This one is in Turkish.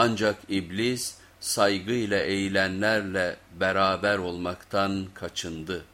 Ancak iblis saygıyla eğilenlerle beraber olmaktan kaçındı.